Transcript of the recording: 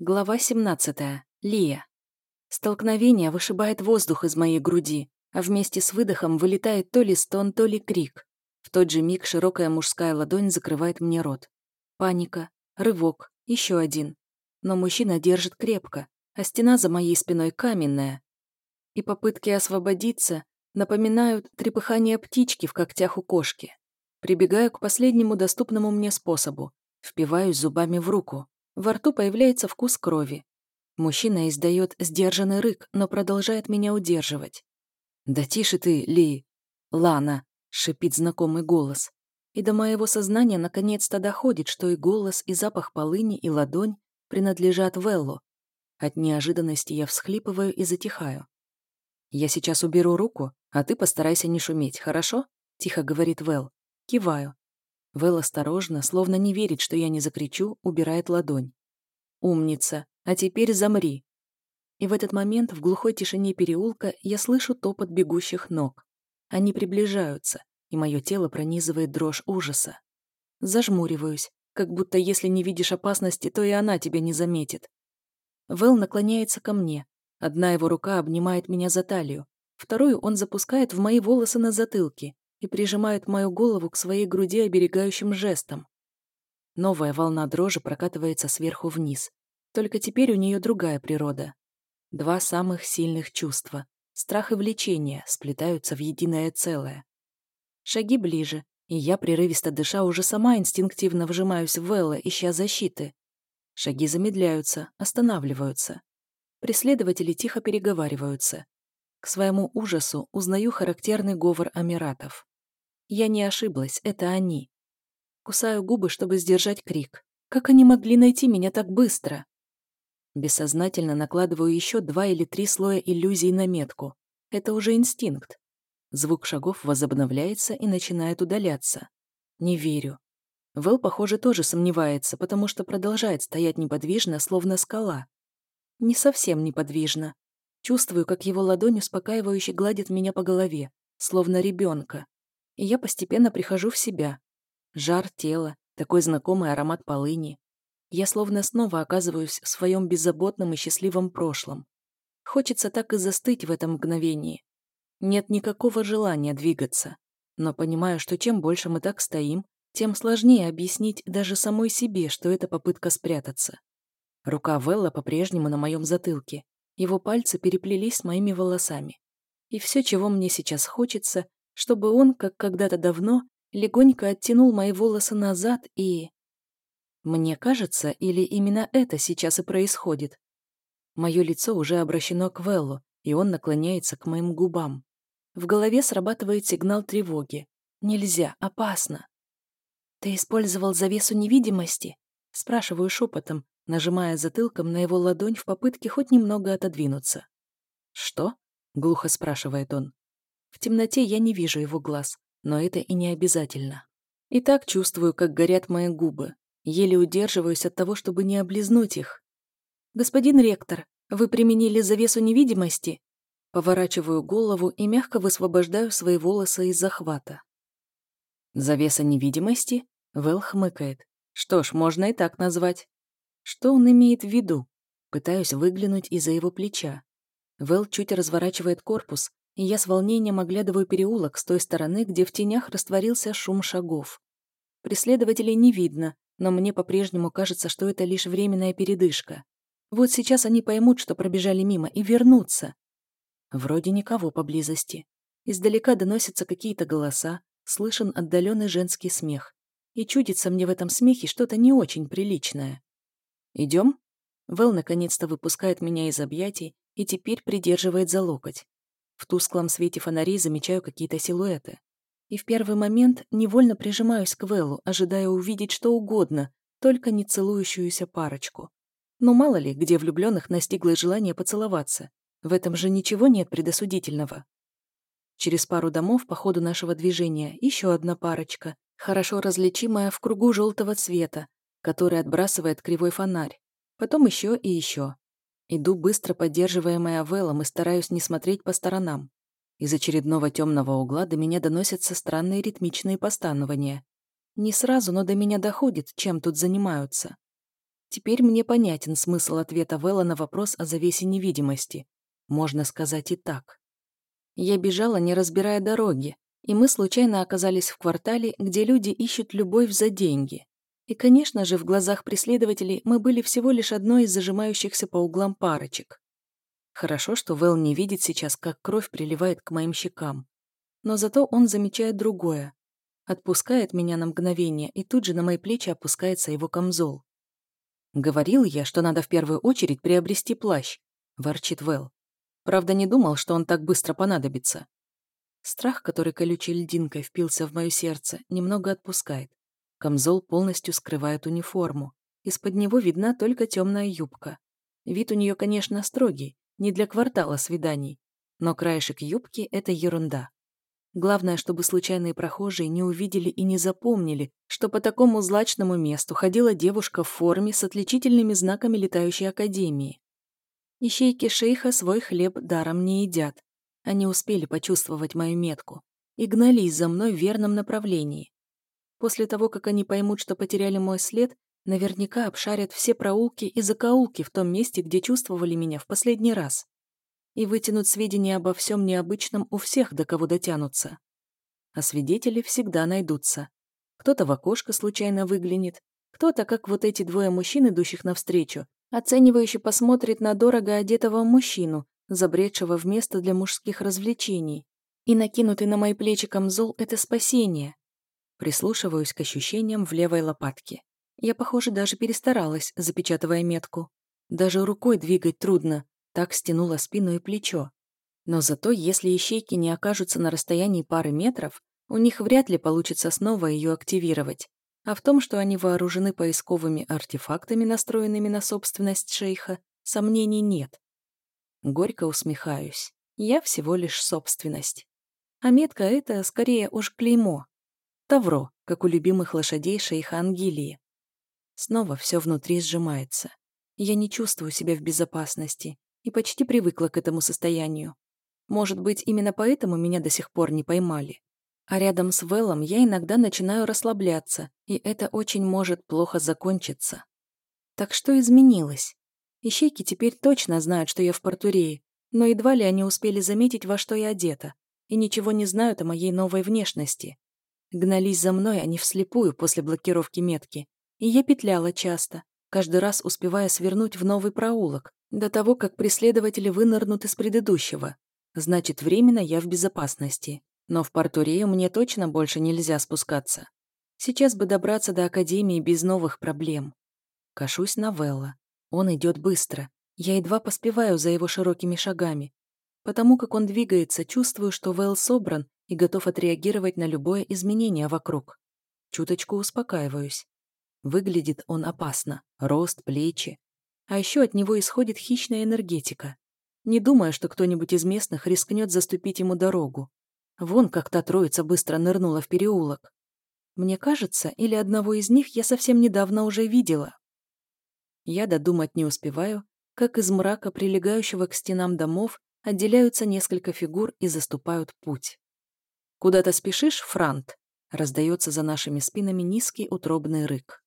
Глава 17. Лия. Столкновение вышибает воздух из моей груди, а вместе с выдохом вылетает то ли стон, то ли крик. В тот же миг широкая мужская ладонь закрывает мне рот. Паника, рывок, еще один. Но мужчина держит крепко, а стена за моей спиной каменная. И попытки освободиться напоминают трепыхание птички в когтях у кошки. Прибегаю к последнему доступному мне способу. Впиваюсь зубами в руку. Во рту появляется вкус крови. Мужчина издает сдержанный рык, но продолжает меня удерживать. «Да тише ты, Ли!» «Лана!» — шипит знакомый голос. И до моего сознания наконец-то доходит, что и голос, и запах полыни, и ладонь принадлежат Веллу. От неожиданности я всхлипываю и затихаю. «Я сейчас уберу руку, а ты постарайся не шуметь, хорошо?» — тихо говорит Вэл. Киваю. Вэл осторожно, словно не верит, что я не закричу, убирает ладонь. «Умница! А теперь замри!» И в этот момент в глухой тишине переулка я слышу топот бегущих ног. Они приближаются, и мое тело пронизывает дрожь ужаса. Зажмуриваюсь, как будто если не видишь опасности, то и она тебя не заметит. Вэл наклоняется ко мне. Одна его рука обнимает меня за талию, вторую он запускает в мои волосы на затылке, и прижимает мою голову к своей груди оберегающим жестом. Новая волна дрожи прокатывается сверху вниз. Только теперь у нее другая природа. Два самых сильных чувства — страх и влечение — сплетаются в единое целое. Шаги ближе, и я, прерывисто дыша, уже сама инстинктивно вжимаюсь в Велла, ища защиты. Шаги замедляются, останавливаются. Преследователи тихо переговариваются. К своему ужасу узнаю характерный говор Амиратов. Я не ошиблась, это они. Кусаю губы, чтобы сдержать крик. Как они могли найти меня так быстро? Бессознательно накладываю еще два или три слоя иллюзий на метку. Это уже инстинкт. Звук шагов возобновляется и начинает удаляться. Не верю. Вэл, похоже, тоже сомневается, потому что продолжает стоять неподвижно, словно скала. Не совсем неподвижно. Чувствую, как его ладонь успокаивающе гладит меня по голове, словно ребенка и я постепенно прихожу в себя. Жар тела, такой знакомый аромат полыни. Я словно снова оказываюсь в своем беззаботном и счастливом прошлом. Хочется так и застыть в этом мгновении. Нет никакого желания двигаться. Но понимаю, что чем больше мы так стоим, тем сложнее объяснить даже самой себе, что это попытка спрятаться. Рука Велла по-прежнему на моем затылке. Его пальцы переплелись с моими волосами. И все, чего мне сейчас хочется, чтобы он, как когда-то давно, легонько оттянул мои волосы назад и... Мне кажется, или именно это сейчас и происходит? Мое лицо уже обращено к Веллу, и он наклоняется к моим губам. В голове срабатывает сигнал тревоги. Нельзя, опасно. «Ты использовал завесу невидимости?» Спрашиваю шепотом, нажимая затылком на его ладонь в попытке хоть немного отодвинуться. «Что?» — глухо спрашивает он. В темноте я не вижу его глаз, но это и не обязательно. И так чувствую, как горят мои губы. Еле удерживаюсь от того, чтобы не облизнуть их. «Господин ректор, вы применили завесу невидимости?» Поворачиваю голову и мягко высвобождаю свои волосы из захвата. «Завеса невидимости?» Вэл хмыкает. «Что ж, можно и так назвать». Что он имеет в виду? Пытаюсь выглянуть из-за его плеча. Вэл чуть разворачивает корпус, и я с волнением оглядываю переулок с той стороны, где в тенях растворился шум шагов. Преследователей не видно, но мне по-прежнему кажется, что это лишь временная передышка. Вот сейчас они поймут, что пробежали мимо, и вернутся. Вроде никого поблизости. Издалека доносятся какие-то голоса, слышен отдаленный женский смех. И чудится мне в этом смехе что-то не очень приличное. «Идем?» Вэл наконец-то выпускает меня из объятий и теперь придерживает за локоть. В тусклом свете фонарей замечаю какие-то силуэты. И в первый момент невольно прижимаюсь к Вэллу, ожидая увидеть что угодно, только не целующуюся парочку. Но мало ли, где влюбленных настигло желание поцеловаться. В этом же ничего нет предосудительного. Через пару домов по ходу нашего движения еще одна парочка, хорошо различимая в кругу желтого цвета, который отбрасывает кривой фонарь. Потом еще и еще. Иду быстро поддерживаемая Веллом и стараюсь не смотреть по сторонам. Из очередного темного угла до меня доносятся странные ритмичные постанования. Не сразу, но до меня доходит, чем тут занимаются. Теперь мне понятен смысл ответа Вэлла на вопрос о завесе невидимости. Можно сказать и так. Я бежала, не разбирая дороги, и мы случайно оказались в квартале, где люди ищут любовь за деньги. И, конечно же, в глазах преследователей мы были всего лишь одной из зажимающихся по углам парочек. Хорошо, что Вэл не видит сейчас, как кровь приливает к моим щекам. Но зато он замечает другое. Отпускает меня на мгновение, и тут же на мои плечи опускается его камзол. «Говорил я, что надо в первую очередь приобрести плащ», — ворчит Вэл. «Правда, не думал, что он так быстро понадобится». Страх, который колючей льдинкой впился в мое сердце, немного отпускает. Камзол полностью скрывает униформу. Из-под него видна только темная юбка. Вид у нее, конечно, строгий, не для квартала свиданий. Но краешек юбки — это ерунда. Главное, чтобы случайные прохожие не увидели и не запомнили, что по такому злачному месту ходила девушка в форме с отличительными знаками летающей академии. Ищейки шейха свой хлеб даром не едят. Они успели почувствовать мою метку и гнались за мной в верном направлении. После того, как они поймут, что потеряли мой след, наверняка обшарят все проулки и закоулки в том месте, где чувствовали меня в последний раз и вытянут сведения обо всем необычном у всех, до кого дотянутся. А свидетели всегда найдутся. Кто-то в окошко случайно выглянет, кто-то, как вот эти двое мужчин, идущих навстречу, оценивающе посмотрит на дорого одетого мужчину, забредшего в место для мужских развлечений. И накинутый на мои плечи камзол — это спасение. Прислушиваюсь к ощущениям в левой лопатке. Я, похоже, даже перестаралась, запечатывая метку. Даже рукой двигать трудно, так стянуло спину и плечо. Но зато, если ищейки не окажутся на расстоянии пары метров, у них вряд ли получится снова ее активировать. А в том, что они вооружены поисковыми артефактами, настроенными на собственность шейха, сомнений нет. Горько усмехаюсь. Я всего лишь собственность. А метка — это скорее уж клеймо. Тавро, как у любимых лошадей шейха Ангелии. Снова все внутри сжимается. Я не чувствую себя в безопасности и почти привыкла к этому состоянию. Может быть, именно поэтому меня до сих пор не поймали. А рядом с Вэллом я иногда начинаю расслабляться, и это очень может плохо закончиться. Так что изменилось? Ищейки теперь точно знают, что я в Портурее, но едва ли они успели заметить, во что я одета, и ничего не знают о моей новой внешности. Гнались за мной они вслепую после блокировки метки, и я петляла часто, каждый раз успевая свернуть в новый проулок, до того, как преследователи вынырнут из предыдущего. Значит, временно я в безопасности. Но в Портурею мне точно больше нельзя спускаться. Сейчас бы добраться до Академии без новых проблем. Кашусь на Велла. Он идет быстро. Я едва поспеваю за его широкими шагами. Потому как он двигается, чувствую, что Вэл собран и готов отреагировать на любое изменение вокруг. Чуточку успокаиваюсь. Выглядит он опасно. Рост, плечи. А еще от него исходит хищная энергетика. Не думая, что кто-нибудь из местных рискнет заступить ему дорогу. Вон как та троица быстро нырнула в переулок. Мне кажется, или одного из них я совсем недавно уже видела. Я додумать не успеваю, как из мрака, прилегающего к стенам домов, отделяются несколько фигур и заступают путь. «Куда-то спешишь, Франт?» раздается за нашими спинами низкий утробный рык.